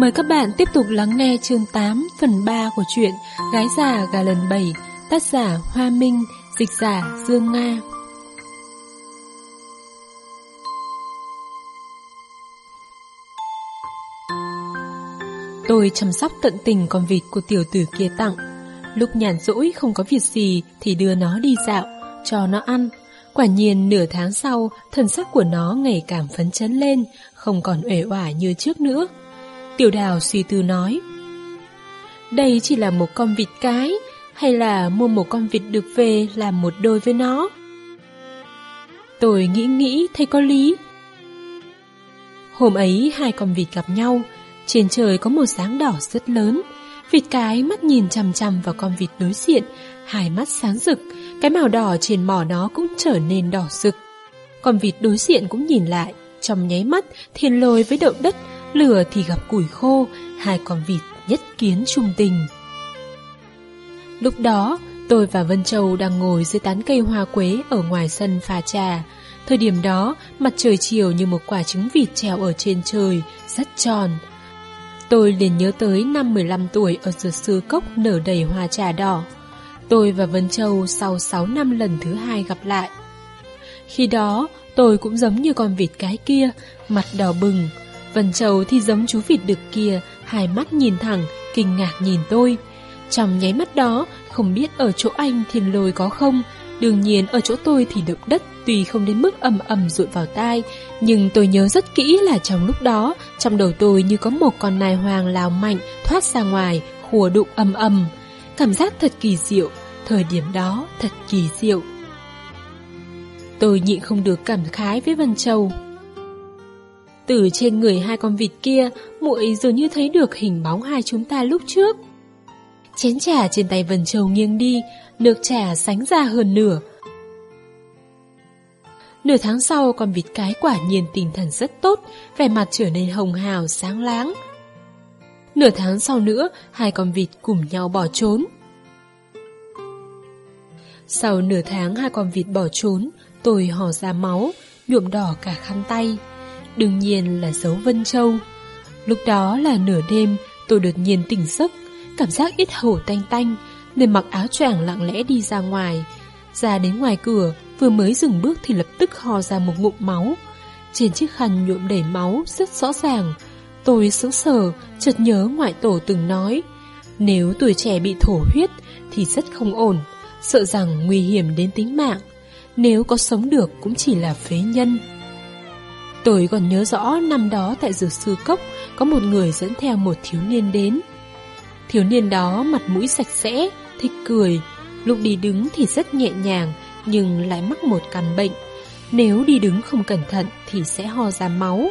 Mời các bạn tiếp tục lắng nghe chương 8 phần 3 của truyện Gái già gà lần 7 Tác giả Hoa Minh Dịch giả Dương Nga. Tôi chăm sóc tận tình con vịt của tiểu tử kia tặng. Lúc nhàn rỗi không có việc gì thì đưa nó đi dạo, cho nó ăn. Quả nhiên nửa tháng sau, thần sắc của nó ngày càng phấn chấn lên, không còn uể oải như trước nữa. Tiểu đào suy tư nói, đây chỉ là một con vịt cái, hay là mua một con vịt được về làm một đôi với nó? Tôi nghĩ nghĩ thấy có lý. Hôm ấy hai con vịt gặp nhau, trên trời có một sáng đỏ rất lớn. Vịt cái mắt nhìn chằm chằm vào con vịt đối diện, hai mắt sáng rực, cái màu đỏ trên mỏ nó cũng trở nên đỏ rực. Con vịt đối diện cũng nhìn lại, trong nháy mắt thiên lôi với động đất, lửa thì gặp củi khô, hai con vịt nhất kiến trung tình. Lúc đó, tôi và Vân Châu đang ngồi dưới tán cây hoa quế ở ngoài sân pha trà. Thời điểm đó, mặt trời chiều như một quả trứng vịt treo ở trên trời, rất tròn. Tôi liền nhớ tới năm 15 tuổi ở dược sư cốc nở đầy hoa trà đỏ. Tôi và Vân Châu sau 6 năm lần thứ hai gặp lại. Khi đó, tôi cũng giống như con vịt cái kia, mặt đỏ bừng. Vân Châu thì giống chú vịt đực kia, hai mắt nhìn thẳng, kinh ngạc nhìn tôi. Trong nháy mắt đó, không biết ở chỗ anh thiên lôi có không, đương nhiên ở chỗ tôi thì động đất tuy không đến mức ầm ầm rụi vào tai, nhưng tôi nhớ rất kỹ là trong lúc đó, trong đầu tôi như có một con nai hoàng lao mạnh thoát ra ngoài, khùa đụng ầm ầm. Cảm giác thật kỳ diệu, thời điểm đó thật kỳ diệu. Tôi nhịn không được cảm khái với Vân Châu. Từ trên người hai con vịt kia, muội dường như thấy được hình bóng hai chúng ta lúc trước. Chén trà trên tay Vân Châu nghiêng đi, nước trà sánh ra hơn nửa. Nửa tháng sau, con vịt cái quả nhiên tinh thần rất tốt, vẻ mặt trở nên hồng hào, sáng láng. Nửa tháng sau nữa, hai con vịt cùng nhau bỏ trốn. Sau nửa tháng hai con vịt bỏ trốn, tôi hò ra máu, nhuộm đỏ cả khăn tay. Đương nhiên là dấu Vân Châu. Lúc đó là nửa đêm, tôi đột nhiên tỉnh giấc, cảm giác ít hổ tanh tanh, nên mặc áo choàng lặng lẽ đi ra ngoài. Ra đến ngoài cửa, vừa mới dừng bước thì lập tức ho ra một ngụm máu. Trên chiếc khăn nhuộm đầy máu rất rõ ràng. Tôi sững sờ, chợt nhớ ngoại tổ từng nói, nếu tuổi trẻ bị thổ huyết thì rất không ổn, sợ rằng nguy hiểm đến tính mạng. Nếu có sống được cũng chỉ là phế nhân. Tôi còn nhớ rõ năm đó tại dược sư cốc có một người dẫn theo một thiếu niên đến. Thiếu niên đó mặt mũi sạch sẽ, thích cười, lúc đi đứng thì rất nhẹ nhàng nhưng lại mắc một căn bệnh. Nếu đi đứng không cẩn thận thì sẽ ho ra máu.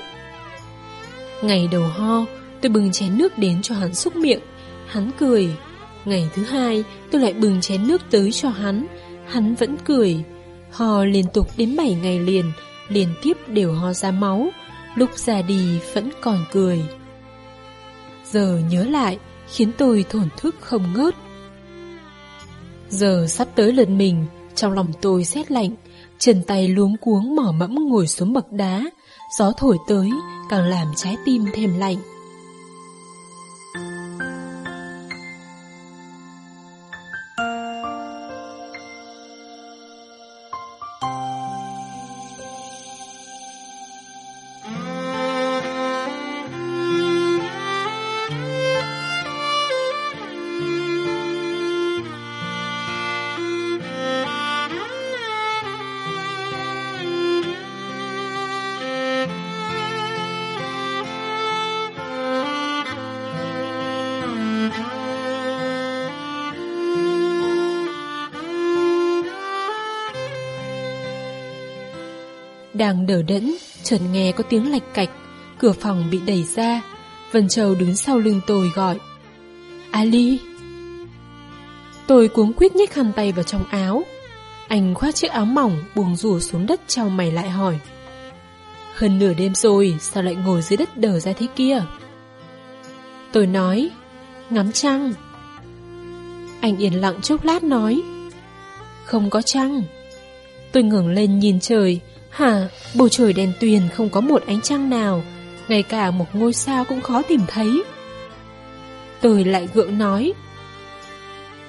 Ngày đầu ho, tôi bừng chén nước đến cho hắn xúc miệng. Hắn cười. Ngày thứ hai, tôi lại bừng chén nước tới cho hắn. Hắn vẫn cười. Ho liên tục đến 7 ngày liền, liên tiếp đều ho ra máu. Lúc ra đi vẫn còn cười. Giờ nhớ lại, khiến tôi thổn thức không ngớt. Giờ sắp tới lượt mình, trong lòng tôi rét lạnh, chân tay luống cuống mỏ mẫm ngồi xuống bậc đá, gió thổi tới càng làm trái tim thêm lạnh. Đang đờ đẫn, chợt nghe có tiếng lạch cạch, cửa phòng bị đẩy ra. Vân Châu đứng sau lưng tôi gọi. Ali! Tôi cuống quýt nhếch khăn tay vào trong áo. Anh khoác chiếc áo mỏng buông rủ xuống đất trao mày lại hỏi. Hơn nửa đêm rồi, sao lại ngồi dưới đất đờ ra thế kia? Tôi nói, ngắm trăng. Anh yên lặng chốc lát nói, không có trăng. Tôi ngẩng lên nhìn trời, Hả, bầu trời đèn tuyền không có một ánh trăng nào, ngay cả một ngôi sao cũng khó tìm thấy. Tôi lại gượng nói.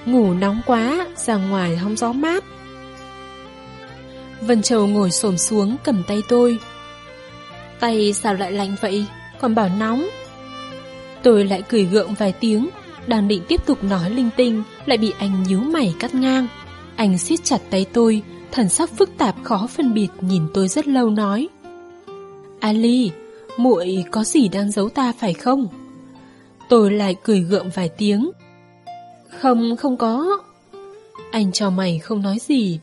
Ngủ nóng quá, ra ngoài hóng gió mát. Vân Châu ngồi xổm xuống cầm tay tôi. Tay sao lại lạnh vậy, còn bảo nóng. Tôi lại cười gượng vài tiếng, đang định tiếp tục nói linh tinh, lại bị anh nhíu mày cắt ngang. Anh siết chặt tay tôi, thần sắc phức tạp khó phân biệt nhìn tôi rất lâu nói. Ali, muội có gì đang giấu ta phải không? Tôi lại cười gượng vài tiếng. Không, không có. Anh cho mày không nói gì.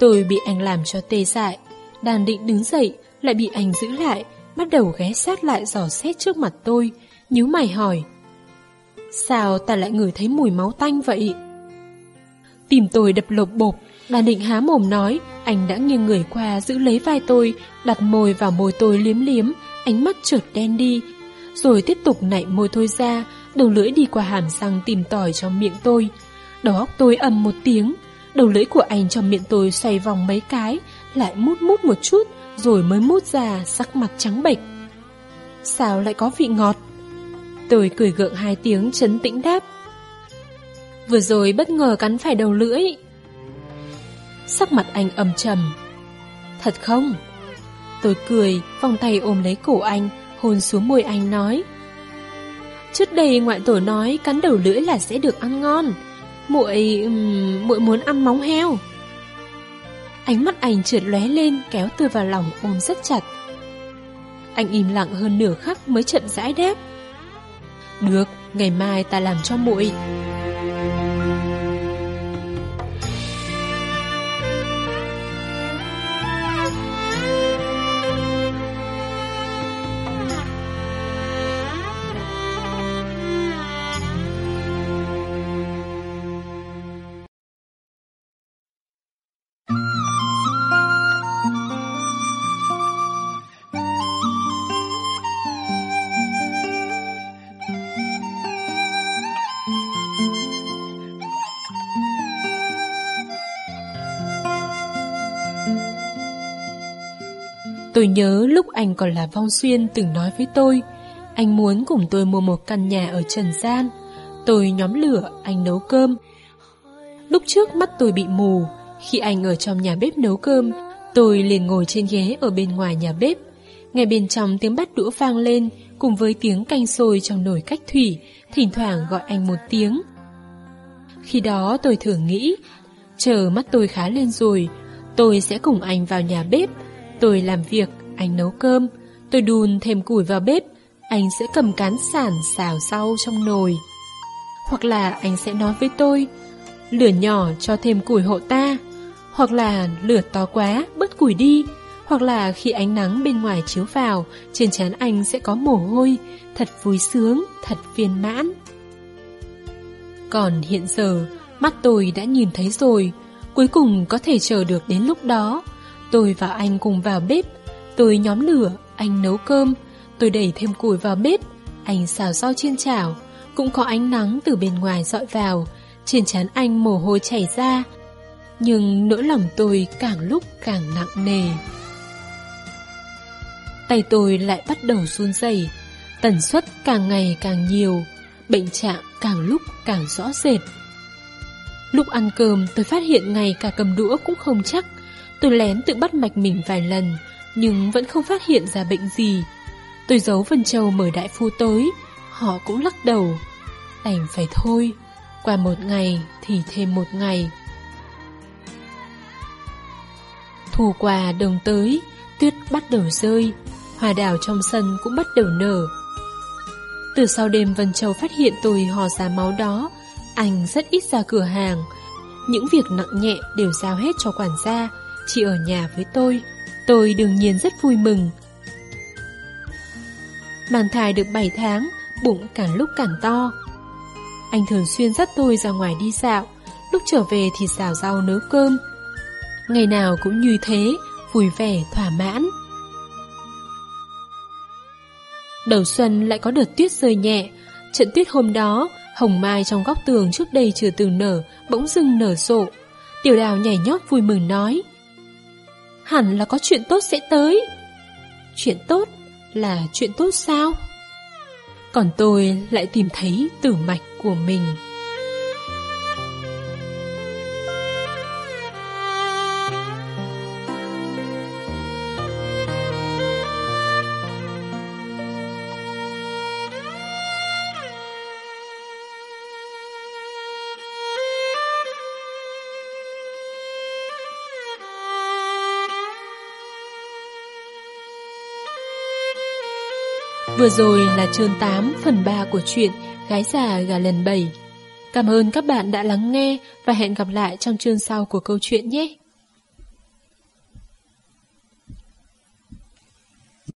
Tôi bị anh làm cho tê dại, đang định đứng dậy, lại bị anh giữ lại, bắt đầu ghé sát lại dò xét trước mặt tôi, nhíu mày hỏi. Sao ta lại ngửi thấy mùi máu tanh vậy? Tìm tôi đập lộp bộp, đàn định há mồm nói, anh đã nghiêng người qua giữ lấy vai tôi, đặt môi vào môi tôi liếm liếm, ánh mắt trượt đen đi, rồi tiếp tục nạy môi tôi ra, đầu lưỡi đi qua hàm răng tìm tỏi trong miệng tôi. Đầu óc tôi ầm một tiếng, đầu lưỡi của anh trong miệng tôi xoay vòng mấy cái, lại mút mút một chút, rồi mới mút ra sắc mặt trắng bệch. Sao lại có vị ngọt? Tôi cười gượng hai tiếng chấn tĩnh đáp. Vừa rồi bất ngờ cắn phải đầu lưỡi. Sắc mặt anh âm trầm. Thật không? Tôi cười, vòng tay ôm lấy cổ anh, hôn xuống môi anh nói. Trước đây ngoại tổ nói cắn đầu lưỡi là sẽ được ăn ngon. Muội, um, muội muốn ăn móng heo. Ánh mắt anh trượt lóe lên kéo tôi vào lòng ôm rất chặt. Anh im lặng hơn nửa khắc mới chậm rãi đáp. Được, ngày mai ta làm cho muội. Tôi nhớ lúc anh còn là Vong Xuyên từng nói với tôi Anh muốn cùng tôi mua một căn nhà ở Trần Gian. Tôi nhóm lửa, anh nấu cơm. Lúc trước mắt tôi bị mù Khi anh ở trong nhà bếp nấu cơm Tôi liền ngồi trên ghế ở bên ngoài nhà bếp Ngay bên trong tiếng bát đũa vang lên Cùng với tiếng canh sôi trong nồi cách thủy Thỉnh thoảng gọi anh một tiếng. Khi đó tôi thường nghĩ Chờ mắt tôi khá lên rồi Tôi sẽ cùng anh vào nhà bếp Tôi làm việc, anh nấu cơm, tôi đun thêm củi vào bếp, anh sẽ cầm cán sản xào rau trong nồi. Hoặc là anh sẽ nói với tôi, lửa nhỏ cho thêm củi hộ ta, hoặc là lửa to quá, bớt củi đi, hoặc là khi ánh nắng bên ngoài chiếu vào, trên trán anh sẽ có mồ hôi, thật vui sướng, thật viên mãn. Còn hiện giờ, mắt tôi đã nhìn thấy rồi, cuối cùng có thể chờ được đến lúc đó, Tôi và anh cùng vào bếp, tôi nhóm lửa, anh nấu cơm, tôi đẩy thêm củi vào bếp, anh xào rau chiên chảo, cũng có ánh nắng từ bên ngoài dọi vào, trên trán anh mồ hôi chảy ra, nhưng nỗi lòng tôi càng lúc càng nặng nề. Tay tôi lại bắt đầu run rẩy, tần suất càng ngày càng nhiều, bệnh trạng càng lúc càng rõ rệt. Lúc ăn cơm tôi phát hiện ngay cả cầm đũa cũng không chắc, Tôi lén tự bắt mạch mình vài lần, nhưng vẫn không phát hiện ra bệnh gì. Tôi giấu Vân Châu mời đại phu tới, họ cũng lắc đầu. Đành phải thôi, qua một ngày thì thêm một ngày. Thu quà đồng tới, tuyết bắt đầu rơi, hoa đào trong sân cũng bắt đầu nở. Từ sau đêm Vân Châu phát hiện tôi hò ra máu đó, anh rất ít ra cửa hàng. Những việc nặng nhẹ đều giao hết cho quản gia, chị ở nhà với tôi. Tôi đương nhiên rất vui mừng. Mang thai được 7 tháng, bụng càng lúc càng to. Anh thường xuyên dắt tôi ra ngoài đi dạo, lúc trở về thì xào rau nấu cơm. Ngày nào cũng như thế, vui vẻ, thỏa mãn. Đầu xuân lại có đợt tuyết rơi nhẹ, trận tuyết hôm đó, hồng mai trong góc tường trước đây chưa từng nở, bỗng dưng nở rộ. Tiểu đào nhảy nhót vui mừng nói hẳn là có chuyện tốt sẽ tới. Chuyện tốt là chuyện tốt sao? còn tôi lại tìm thấy tử mạch của mình. Vừa rồi là chương 8 phần 3 của truyện Gái già gà lần 7. Cảm ơn các bạn đã lắng nghe và hẹn gặp lại trong chương sau của câu chuyện nhé.